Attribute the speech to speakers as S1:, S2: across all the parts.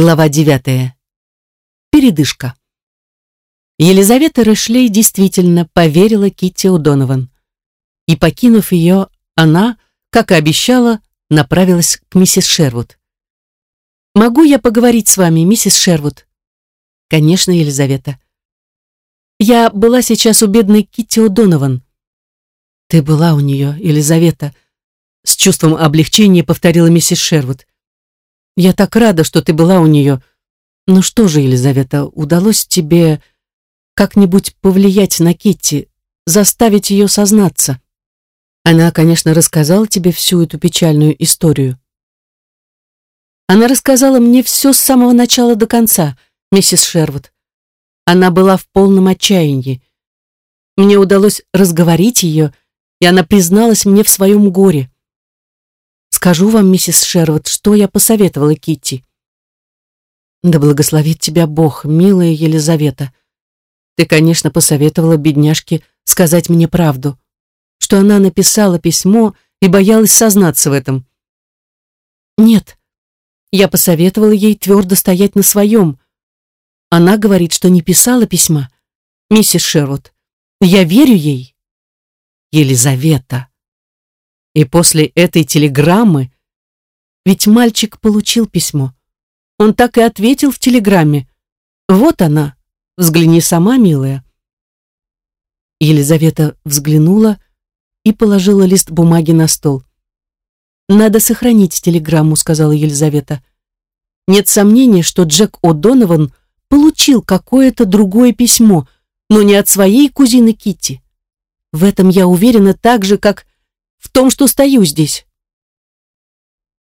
S1: Глава девятая. Передышка. Елизавета Рэшлей действительно поверила Китти О'Донован. И, покинув ее, она, как и обещала, направилась к миссис Шервуд. «Могу я поговорить с вами, миссис Шервуд?» «Конечно, Елизавета». «Я была сейчас у бедной Китти О'Донован». «Ты была у нее, Елизавета», — с чувством облегчения повторила миссис Шервуд. Я так рада, что ты была у нее. Ну что же, Елизавета, удалось тебе как-нибудь повлиять на Китти, заставить ее сознаться? Она, конечно, рассказала тебе всю эту печальную историю. Она рассказала мне все с самого начала до конца, миссис Шервуд. Она была в полном отчаянии. Мне удалось разговорить ее, и она призналась мне в своем горе. Скажу вам, миссис Шервуд, что я посоветовала Китти. Да благословит тебя Бог, милая Елизавета. Ты, конечно, посоветовала бедняжке сказать мне правду, что она написала письмо и боялась сознаться в этом. Нет, я посоветовала ей твердо стоять на своем. Она говорит, что не писала письма. Миссис Шервуд, я верю ей. Елизавета. И после этой телеграммы... Ведь мальчик получил письмо. Он так и ответил в телеграмме. Вот она. Взгляни сама, милая. Елизавета взглянула и положила лист бумаги на стол. «Надо сохранить телеграмму», — сказала Елизавета. «Нет сомнения, что Джек О'Донован получил какое-то другое письмо, но не от своей кузины Китти. В этом я уверена так же, как в том, что стою здесь.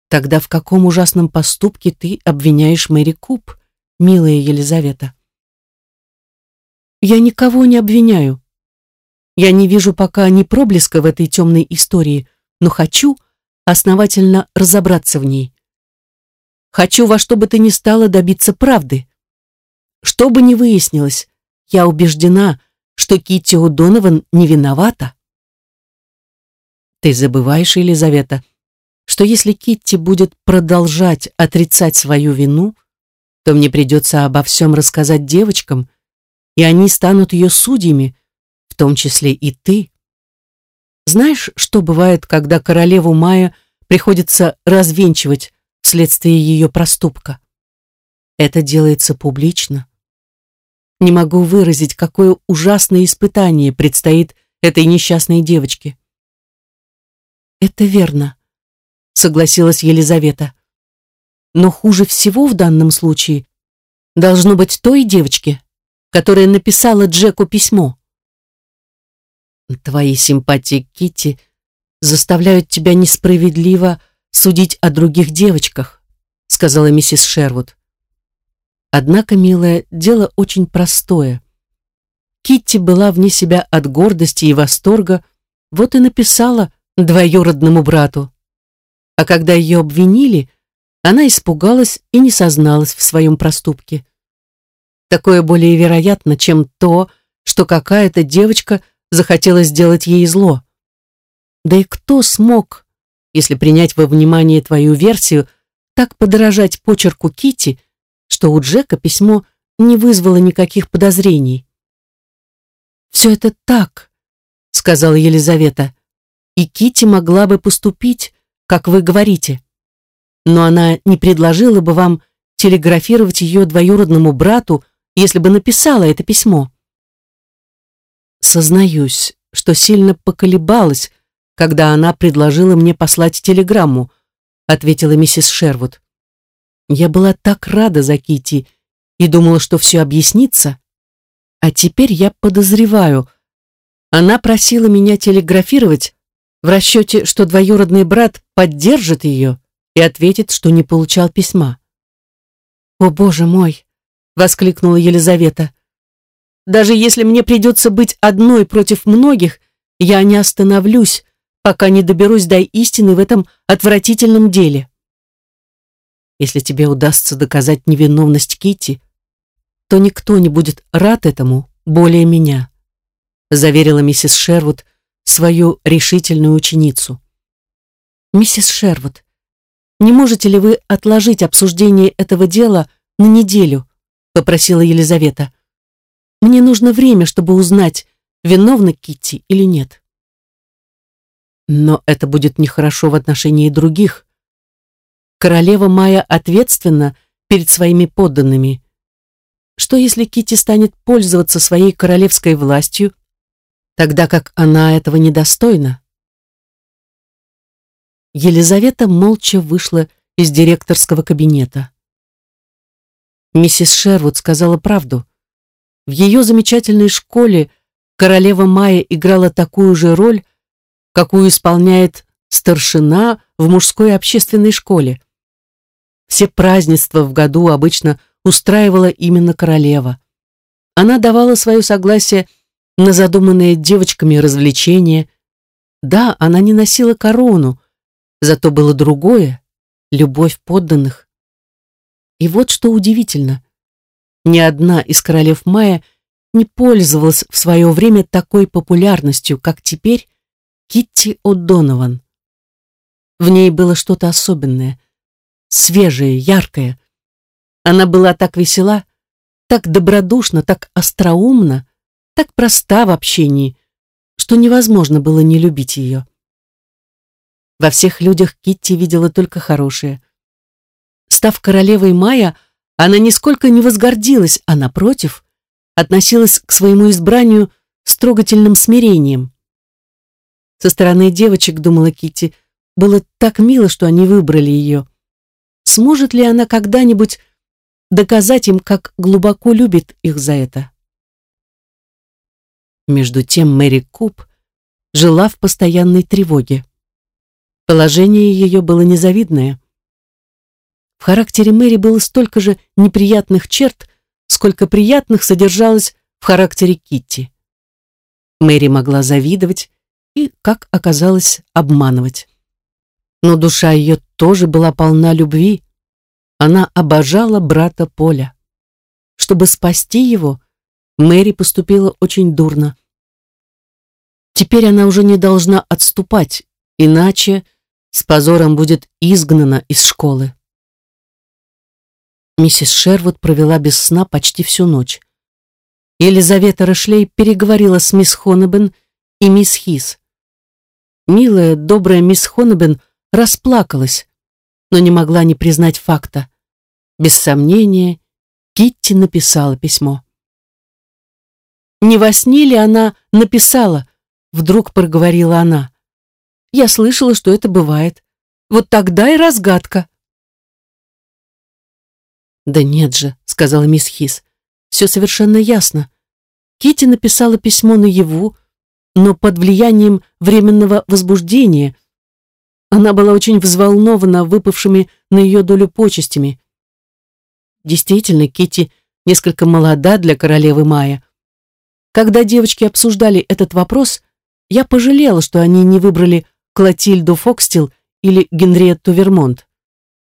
S1: Тогда в каком ужасном поступке ты обвиняешь Мэри Куб, милая Елизавета? Я никого не обвиняю. Я не вижу пока ни проблеска в этой темной истории, но хочу основательно разобраться в ней. Хочу во что бы то ни стало добиться правды. Что бы ни выяснилось, я убеждена, что Китти О'Донован не виновата. Ты забываешь, Елизавета, что если Китти будет продолжать отрицать свою вину, то мне придется обо всем рассказать девочкам, и они станут ее судьями, в том числе и ты. Знаешь, что бывает, когда королеву Майя приходится развенчивать вследствие ее проступка? Это делается публично. Не могу выразить, какое ужасное испытание предстоит этой несчастной девочке. «Это верно», — согласилась Елизавета. «Но хуже всего в данном случае должно быть той девочке, которая написала Джеку письмо». «Твои симпатии Кити заставляют тебя несправедливо судить о других девочках», сказала миссис Шервуд. Однако, милая, дело очень простое. Китти была вне себя от гордости и восторга, вот и написала двоюродному брату. А когда ее обвинили, она испугалась и не созналась в своем проступке. Такое более вероятно, чем то, что какая-то девочка захотела сделать ей зло. Да и кто смог, если принять во внимание твою версию, так подражать почерку Кити, что у Джека письмо не вызвало никаких подозрений? «Все это так», — сказала Елизавета и Кити могла бы поступить, как вы говорите. Но она не предложила бы вам телеграфировать ее двоюродному брату, если бы написала это письмо. Сознаюсь, что сильно поколебалась, когда она предложила мне послать телеграмму, ответила миссис Шервуд. Я была так рада за Кити и думала, что все объяснится. А теперь я подозреваю. Она просила меня телеграфировать, в расчете, что двоюродный брат поддержит ее и ответит, что не получал письма. «О, Боже мой!» — воскликнула Елизавета. «Даже если мне придется быть одной против многих, я не остановлюсь, пока не доберусь до истины в этом отвратительном деле. Если тебе удастся доказать невиновность Кити, то никто не будет рад этому более меня», заверила миссис Шервуд, свою решительную ученицу. «Миссис Шервуд, не можете ли вы отложить обсуждение этого дела на неделю», — попросила Елизавета. «Мне нужно время, чтобы узнать, виновна Китти или нет». Но это будет нехорошо в отношении других. Королева Майя ответственна перед своими подданными. Что если Китти станет пользоваться своей королевской властью, тогда как она этого недостойна? Елизавета молча вышла из директорского кабинета. Миссис Шервуд сказала правду. В ее замечательной школе королева Майя играла такую же роль, какую исполняет старшина в мужской общественной школе. Все празднества в году обычно устраивала именно королева. Она давала свое согласие на задуманные девочками развлечения. Да, она не носила корону, зато было другое — любовь подданных. И вот что удивительно. Ни одна из королев Майя не пользовалась в свое время такой популярностью, как теперь Китти О'Донован. В ней было что-то особенное, свежее, яркое. Она была так весела, так добродушна, так остроумна, так проста в общении, что невозможно было не любить ее. Во всех людях Китти видела только хорошее. Став королевой Майя, она нисколько не возгордилась, а напротив, относилась к своему избранию с трогательным смирением. Со стороны девочек, думала Китти, было так мило, что они выбрали ее. Сможет ли она когда-нибудь доказать им, как глубоко любит их за это? Между тем Мэри Куб жила в постоянной тревоге. Положение ее было незавидное. В характере Мэри было столько же неприятных черт, сколько приятных содержалось в характере Китти. Мэри могла завидовать, и, как оказалось, обманывать. Но душа ее тоже была полна любви. Она обожала брата Поля. Чтобы спасти его, Мэри поступила очень дурно. Теперь она уже не должна отступать, иначе с позором будет изгнана из школы. Миссис Шервуд провела без сна почти всю ночь. Елизавета Рошлей переговорила с мисс Хонебен и мисс Хис. Милая, добрая мисс Хонобен расплакалась, но не могла не признать факта. Без сомнения, Китти написала письмо. «Не во сне ли она написала?» Вдруг проговорила она. «Я слышала, что это бывает. Вот тогда и разгадка». «Да нет же», — сказала мисс Хис. «Все совершенно ясно. Китти написала письмо наяву, но под влиянием временного возбуждения. Она была очень взволнована выпавшими на ее долю почестями. Действительно, Кити несколько молода для королевы Майя. Когда девочки обсуждали этот вопрос, я пожалела, что они не выбрали Клотильду Фокстил или Генриетту Вермонт,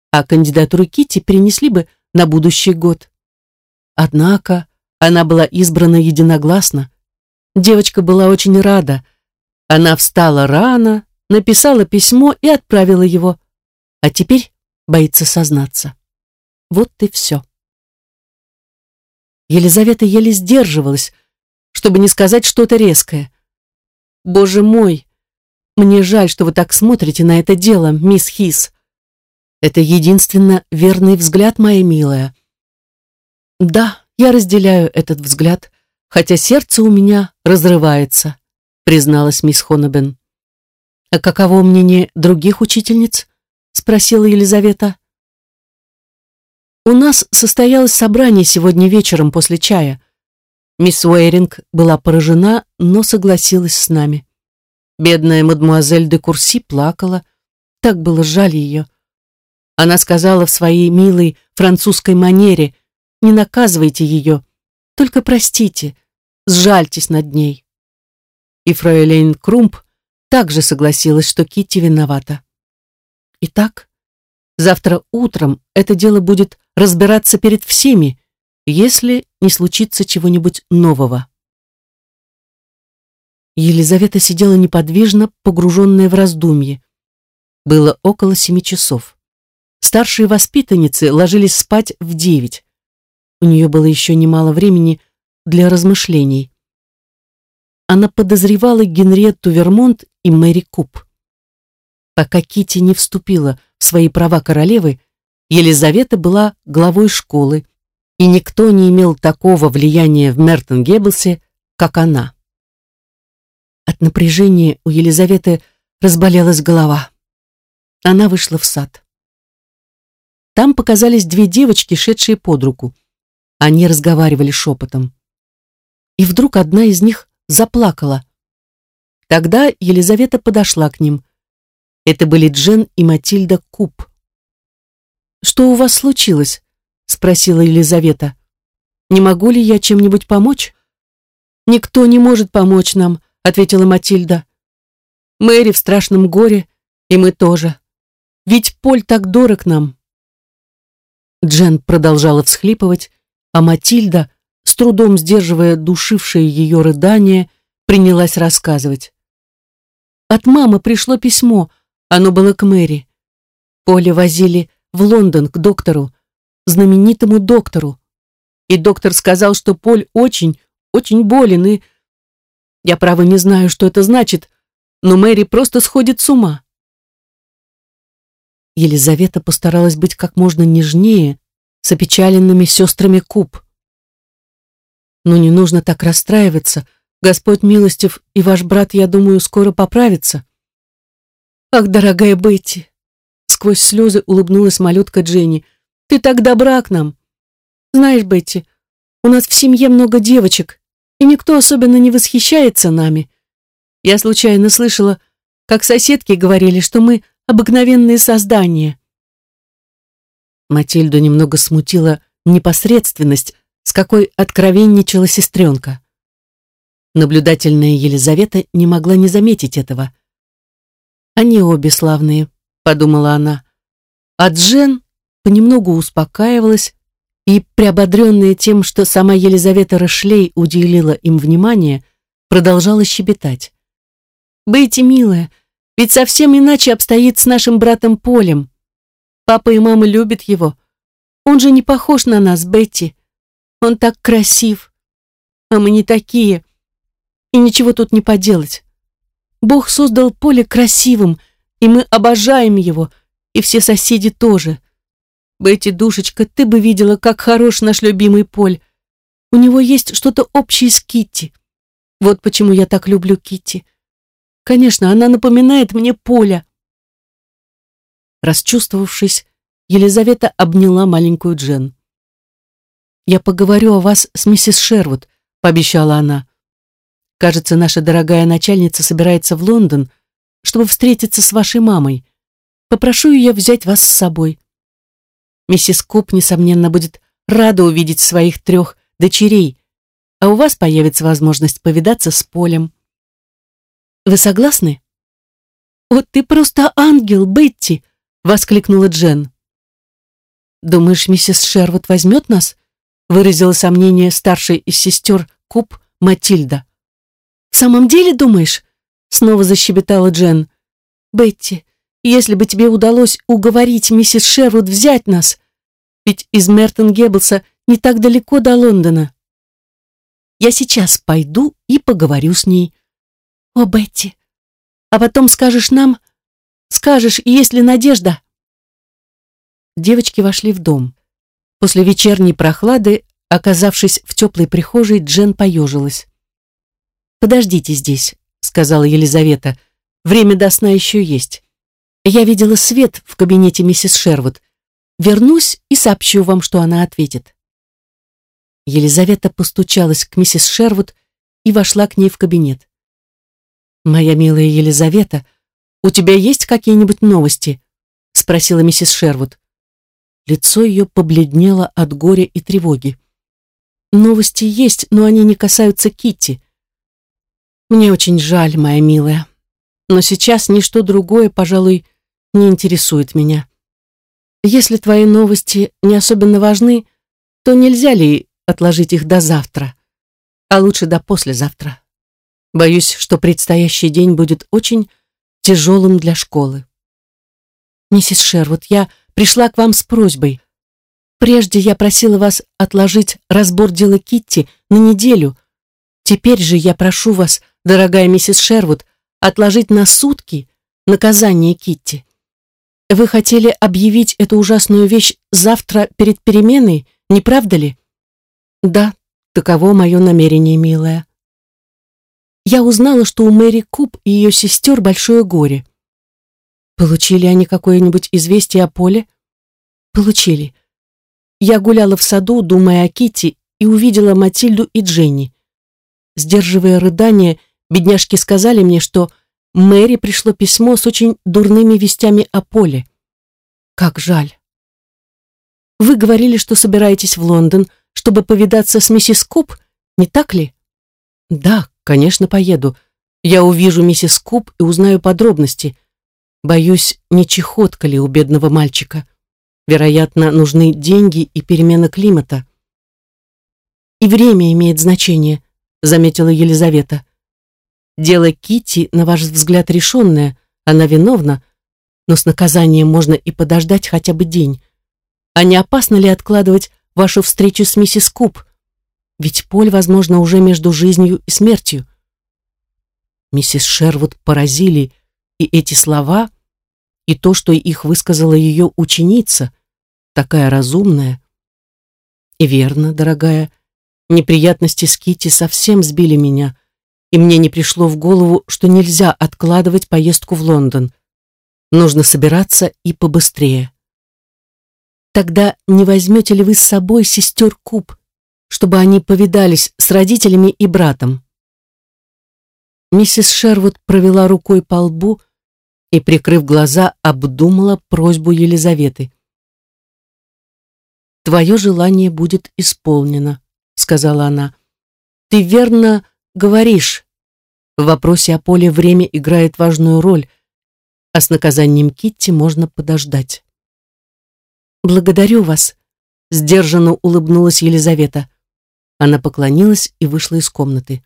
S1: а кандидатуру Кити перенесли бы на будущий год. Однако она была избрана единогласно. Девочка была очень рада. Она встала рано, написала письмо и отправила его. А теперь боится сознаться. Вот и все. Елизавета еле сдерживалась, чтобы не сказать что-то резкое. «Боже мой! Мне жаль, что вы так смотрите на это дело, мисс Хис. Это единственно верный взгляд, моя милая. Да, я разделяю этот взгляд, хотя сердце у меня разрывается», призналась мисс Хонобен. «А каково мнение других учительниц?» спросила Елизавета. «У нас состоялось собрание сегодня вечером после чая. Мисс Уэйринг была поражена, но согласилась с нами. Бедная мадмуазель де Курси плакала. Так было жаль ее. Она сказала в своей милой французской манере, «Не наказывайте ее, только простите, сжальтесь над ней. И фройлейн Крумп также согласилась, что Китти виновата. Итак, завтра утром это дело будет разбираться перед всеми, если не случится чего-нибудь нового. Елизавета сидела неподвижно, погруженная в раздумье. Было около семи часов. Старшие воспитанницы ложились спать в девять. у нее было еще немало времени для размышлений. Она подозревала Генриетту Вермонт и Мэри Куб. Пока Кити не вступила в свои права королевы, Елизавета была главой школы, и никто не имел такого влияния в Мертон-Геббелсе, как она. От напряжения у Елизаветы разболелась голова. Она вышла в сад. Там показались две девочки, шедшие под руку. Они разговаривали шепотом. И вдруг одна из них заплакала. Тогда Елизавета подошла к ним. Это были Джен и Матильда Куб. «Что у вас случилось?» — спросила Елизавета. «Не могу ли я чем-нибудь помочь?» «Никто не может помочь нам», — ответила Матильда. «Мэри в страшном горе, и мы тоже. Ведь Поль так дорог нам». Джен продолжала всхлипывать, а Матильда, с трудом сдерживая душившее ее рыдание, принялась рассказывать. От мамы пришло письмо, оно было к Мэри. Поле возили в Лондон к доктору, знаменитому доктору. И доктор сказал, что Поль очень, очень болен, и... Я, право, не знаю, что это значит, но Мэри просто сходит с ума. Елизавета постаралась быть как можно нежнее с опечаленными сестрами Куб. Но не нужно так расстраиваться. Господь милостив, и ваш брат, я думаю, скоро поправится. Ах, дорогая Бетти! Сквозь слезы улыбнулась малютка Дженни. Ты так добра к нам. Знаешь, Бетти, у нас в семье много девочек, и никто особенно не восхищается нами. Я случайно слышала, как соседки говорили, что мы обыкновенные создания. Матильду немного смутила непосредственность, с какой откровенничала сестренка. Наблюдательная Елизавета не могла не заметить этого. «Они обе славные», — подумала она. А Джен понемногу успокаивалась и, приободренная тем, что сама Елизавета Рошлей уделила им внимание, продолжала щебетать. «Бейте, милая, ведь совсем иначе обстоит с нашим братом Полем. Папа и мама любят его. Он же не похож на нас, Бетти. Он так красив. А мы не такие. И ничего тут не поделать. Бог создал Поле красивым, и мы обожаем его, и все соседи тоже. Бетти, душечка, ты бы видела, как хорош наш любимый Поль. У него есть что-то общее с Китти. Вот почему я так люблю Китти. Конечно, она напоминает мне Поля. Расчувствовавшись, Елизавета обняла маленькую Джен. «Я поговорю о вас с миссис Шервуд», — пообещала она. «Кажется, наша дорогая начальница собирается в Лондон, чтобы встретиться с вашей мамой. Попрошу ее взять вас с собой. Миссис Куп, несомненно, будет рада увидеть своих трех дочерей, а у вас появится возможность повидаться с Полем. Вы согласны? Вот ты просто ангел, Бетти, воскликнула Джен. Думаешь, миссис Шервуд возьмет нас? выразила сомнение старшей из сестер Куб Матильда. В самом деле думаешь? снова защебетала Джен. Бетти, если бы тебе удалось уговорить миссис Шервуд взять нас, ведь из Мертон-Геббелса не так далеко до Лондона. Я сейчас пойду и поговорю с ней. О, Бетти, а потом скажешь нам, скажешь, есть ли надежда? Девочки вошли в дом. После вечерней прохлады, оказавшись в теплой прихожей, Джен поежилась. «Подождите здесь», — сказала Елизавета. «Время до сна еще есть». Я видела свет в кабинете миссис Шервуд. Вернусь и сообщу вам, что она ответит. Елизавета постучалась к миссис Шервуд и вошла к ней в кабинет. «Моя милая Елизавета, у тебя есть какие-нибудь новости?» спросила миссис Шервуд. Лицо ее побледнело от горя и тревоги. «Новости есть, но они не касаются Китти. Мне очень жаль, моя милая, но сейчас ничто другое, пожалуй, не интересует меня. Если твои новости не особенно важны, то нельзя ли отложить их до завтра, а лучше до послезавтра. Боюсь, что предстоящий день будет очень тяжелым для школы. Миссис Шервуд, я пришла к вам с просьбой. Прежде я просила вас отложить разбор дела Китти на неделю. Теперь же я прошу вас, дорогая миссис Шервуд, отложить на сутки наказание Китти. Вы хотели объявить эту ужасную вещь завтра перед переменой, не правда ли? Да, таково мое намерение, милая. Я узнала, что у Мэри Куб и ее сестер большое горе. Получили они какое-нибудь известие о Поле? Получили. Я гуляла в саду, думая о Кити, и увидела Матильду и Дженни. Сдерживая рыдания, бедняжки сказали мне, что Мэри пришло письмо с очень дурными вестями о Поле. Как жаль. Вы говорили, что собираетесь в Лондон, чтобы повидаться с миссис Куб, не так ли? Да, конечно, поеду. Я увижу миссис Куб и узнаю подробности. Боюсь, не чехотка ли у бедного мальчика. Вероятно, нужны деньги и перемена климата. И время имеет значение, заметила Елизавета. Дело Кити, на ваш взгляд, решенное, она виновна, но с наказанием можно и подождать хотя бы день. А не опасно ли откладывать вашу встречу с миссис Куб? Ведь Поль, возможно, уже между жизнью и смертью. Миссис Шервуд поразили и эти слова, и то, что их высказала ее ученица, такая разумная. И верно, дорогая, неприятности с Кити совсем сбили меня, и мне не пришло в голову, что нельзя откладывать поездку в Лондон. Нужно собираться и побыстрее. Тогда не возьмете ли вы с собой сестер Куб, чтобы они повидались с родителями и братом? Миссис Шервуд провела рукой по лбу, и, прикрыв глаза, обдумала просьбу Елизаветы. «Твое желание будет исполнено», — сказала она. «Ты верно говоришь. В вопросе о поле время играет важную роль, а с наказанием Китти можно подождать». «Благодарю вас», — сдержанно улыбнулась Елизавета. Она поклонилась и вышла из комнаты.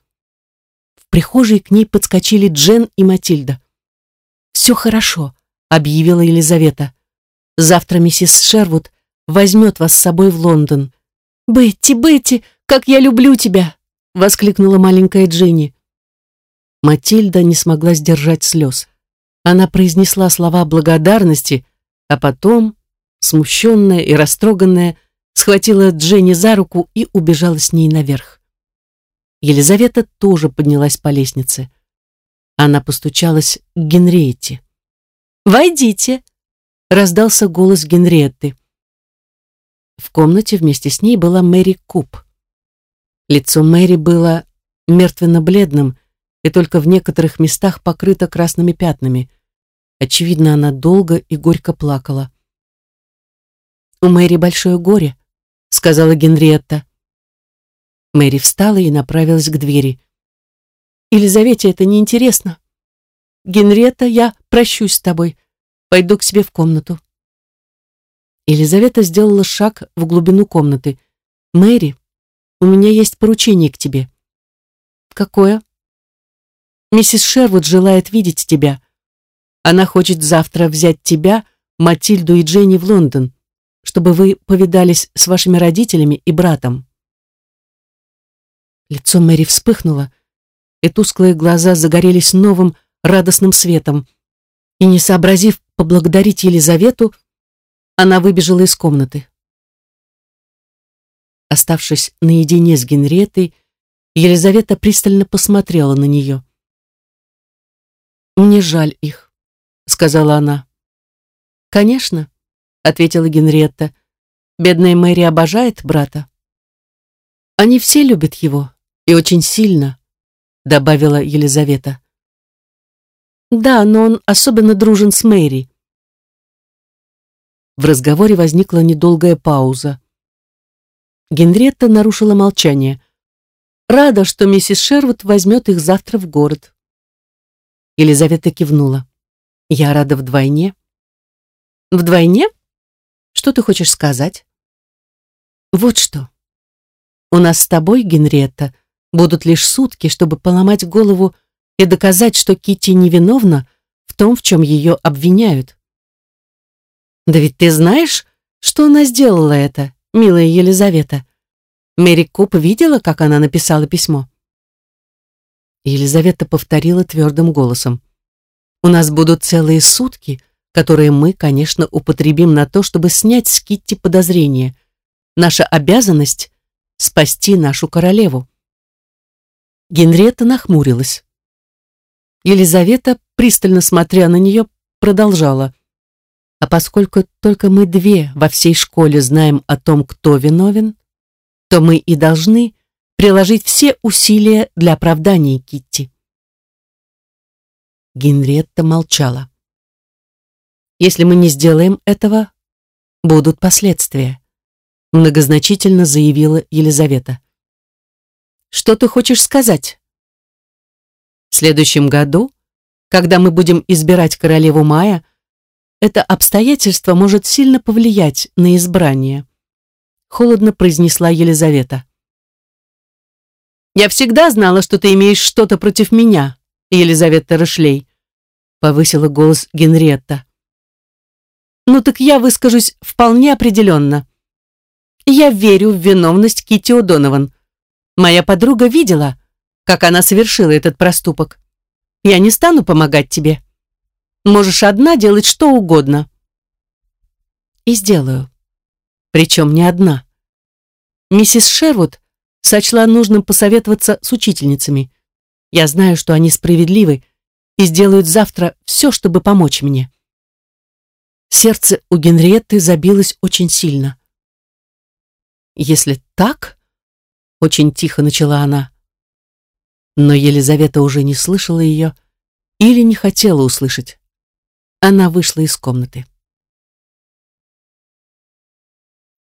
S1: В прихожей к ней подскочили Джен и Матильда. «Все хорошо», — объявила Елизавета. «Завтра миссис Шервуд возьмет вас с собой в Лондон». «Бетти, Бетти, как я люблю тебя!» — воскликнула маленькая Дженни. Матильда не смогла сдержать слез. Она произнесла слова благодарности, а потом, смущенная и растроганная, схватила Дженни за руку и убежала с ней наверх. Елизавета тоже поднялась по лестнице. Она постучалась к Генриетте. «Войдите!» — раздался голос Генриетты. В комнате вместе с ней была Мэри Куб. Лицо Мэри было мертвенно-бледным и только в некоторых местах покрыто красными пятнами. Очевидно, она долго и горько плакала. «У Мэри большое горе», — сказала Генриетта. Мэри встала и направилась к двери. Елизавете это неинтересно. Генрета, я прощусь с тобой. Пойду к себе в комнату. Елизавета сделала шаг в глубину комнаты. Мэри, у меня есть поручение к тебе. Какое? Миссис Шервуд желает видеть тебя. Она хочет завтра взять тебя, Матильду и Дженни в Лондон, чтобы вы повидались с вашими родителями и братом. Лицо Мэри вспыхнуло, и тусклые глаза загорелись новым радостным светом. И не сообразив поблагодарить Елизавету, она выбежала из комнаты. Оставшись наедине с Генретой, Елизавета пристально посмотрела на нее. «Мне жаль их», — сказала она. «Конечно», — ответила Генриетта. «Бедная Мэри обожает брата». «Они все любят его, и очень сильно добавила Елизавета. Да, но он особенно дружен с Мэри. В разговоре возникла недолгая пауза. Генретта нарушила молчание. Рада, что миссис Шервуд возьмет их завтра в город. Елизавета кивнула. Я рада вдвойне. Вдвойне? Что ты хочешь сказать? Вот что. У нас с тобой, Генретта, будут лишь сутки, чтобы поломать голову и доказать, что Кити невиновна в том, в чем ее обвиняют. Да ведь ты знаешь, что она сделала это, милая Елизавета? Мэри Куп видела, как она написала письмо?» Елизавета повторила твердым голосом. «У нас будут целые сутки, которые мы, конечно, употребим на то, чтобы снять с Китти подозрения. Наша обязанность — спасти нашу королеву». Генриетта нахмурилась. Елизавета, пристально смотря на нее, продолжала. «А поскольку только мы две во всей школе знаем о том, кто виновен, то мы и должны приложить все усилия для оправдания Китти. Генриетта молчала. Если мы не сделаем этого, будут последствия, многозначительно заявила Елизавета. Что ты хочешь сказать? В следующем году, когда мы будем избирать королеву Мая, это обстоятельство может сильно повлиять на избрание холодно произнесла Елизавета. «Я всегда знала, что ты имеешь что-то против меня, Елизавета Рошлей», повысила голос Генриетта. «Ну так я выскажусь вполне определенно. Я верю в виновность Кити О'Донован. Моя подруга видела, как она совершила этот проступок. Я не стану помогать тебе. Можешь одна делать что угодно». «И сделаю», причем не одна. Миссис Шервуд сочла нужным посоветоваться с учительницами. Я знаю, что они справедливы и сделают завтра все, чтобы помочь мне. Сердце у Генриетты забилось очень сильно. «Если так...» — очень тихо начала она. Но Елизавета уже не слышала ее или не хотела услышать. Она вышла из комнаты.